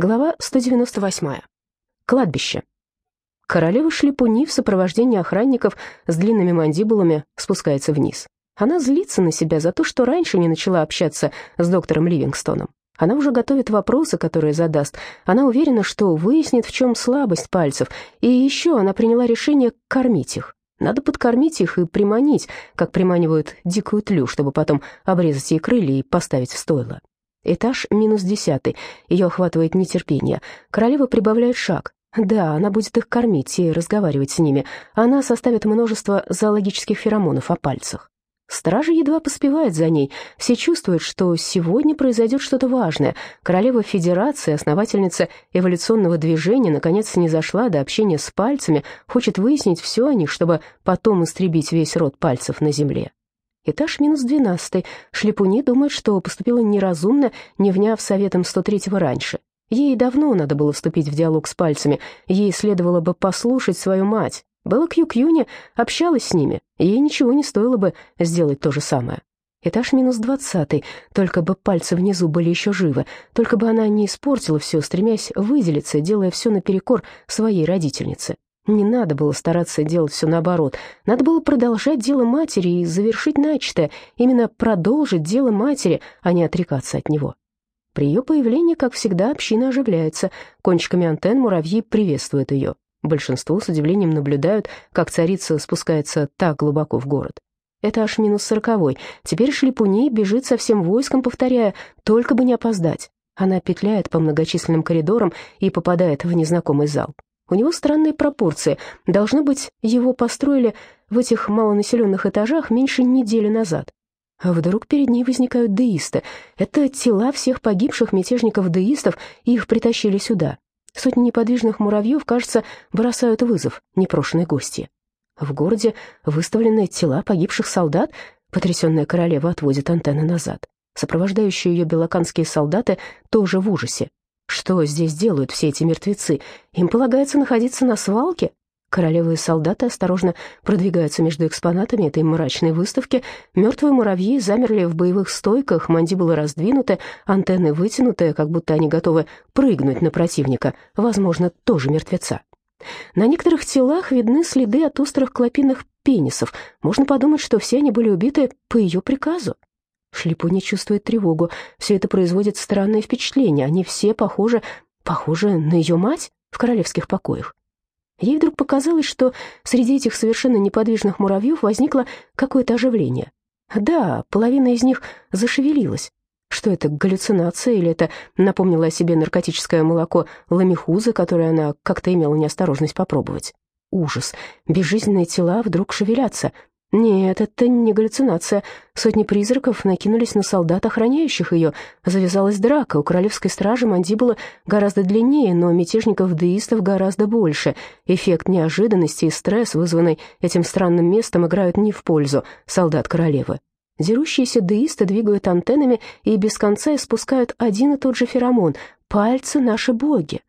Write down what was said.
Глава 198. Кладбище. Королева Шлепуни в сопровождении охранников с длинными мандибулами спускается вниз. Она злится на себя за то, что раньше не начала общаться с доктором Ливингстоном. Она уже готовит вопросы, которые задаст. Она уверена, что выяснит, в чем слабость пальцев. И еще она приняла решение кормить их. Надо подкормить их и приманить, как приманивают дикую тлю, чтобы потом обрезать ей крылья и поставить в стойло. Этаж минус десятый. Ее охватывает нетерпение. Королева прибавляет шаг. Да, она будет их кормить и разговаривать с ними. Она составит множество зоологических феромонов о пальцах. Стража едва поспевает за ней. Все чувствуют, что сегодня произойдет что-то важное. Королева Федерации, основательница эволюционного движения, наконец не зашла до общения с пальцами, хочет выяснить все о них, чтобы потом истребить весь род пальцев на Земле. Этаж минус двенадцатый. Шлепуни думает, что поступила неразумно, не вняв советом 103-го раньше. Ей давно надо было вступить в диалог с пальцами, ей следовало бы послушать свою мать. Была Кью-Кьюни, общалась с ними, ей ничего не стоило бы сделать то же самое. Этаж минус двадцатый, только бы пальцы внизу были еще живы, только бы она не испортила все, стремясь выделиться, делая все наперекор своей родительнице. Не надо было стараться делать все наоборот. Надо было продолжать дело матери и завершить начатое. Именно продолжить дело матери, а не отрекаться от него. При ее появлении, как всегда, община оживляется. Кончиками антенн муравьи приветствуют ее. Большинство с удивлением наблюдают, как царица спускается так глубоко в город. Это аж минус сороковой. Теперь шлепуни бежит со всем войском, повторяя «только бы не опоздать». Она петляет по многочисленным коридорам и попадает в незнакомый зал. У него странные пропорции. Должно быть, его построили в этих малонаселенных этажах меньше недели назад. А вдруг перед ней возникают деисты. Это тела всех погибших мятежников-деистов, и их притащили сюда. Сотни неподвижных муравьев, кажется, бросают вызов непрошенной гости. В городе выставлены тела погибших солдат. Потрясенная королева отводит антенны назад. Сопровождающие ее белоканские солдаты тоже в ужасе. Что здесь делают все эти мертвецы? Им полагается находиться на свалке? Королевы и солдаты осторожно продвигаются между экспонатами этой мрачной выставки. Мертвые муравьи замерли в боевых стойках, мандибулы раздвинуты, антенны вытянуты, как будто они готовы прыгнуть на противника, возможно, тоже мертвеца. На некоторых телах видны следы от острых клопиных пенисов. Можно подумать, что все они были убиты по ее приказу. Шлепуни чувствует тревогу. Все это производит странное впечатление. Они все похожи, похожи на ее мать в королевских покоях. Ей вдруг показалось, что среди этих совершенно неподвижных муравьев возникло какое-то оживление. Да, половина из них зашевелилась. Что это, галлюцинация или это напомнило о себе наркотическое молоко ламихуза, которое она как-то имела неосторожность попробовать? Ужас. Безжизненные тела вдруг шевелятся. Нет, это не галлюцинация. Сотни призраков накинулись на солдат, охраняющих ее. Завязалась драка. У королевской стражи мандибула гораздо длиннее, но мятежников-деистов гораздо больше. Эффект неожиданности и стресс, вызванный этим странным местом, играют не в пользу солдат королевы. Дерущиеся деисты двигают антеннами и без конца испускают один и тот же феромон — «Пальцы наши боги».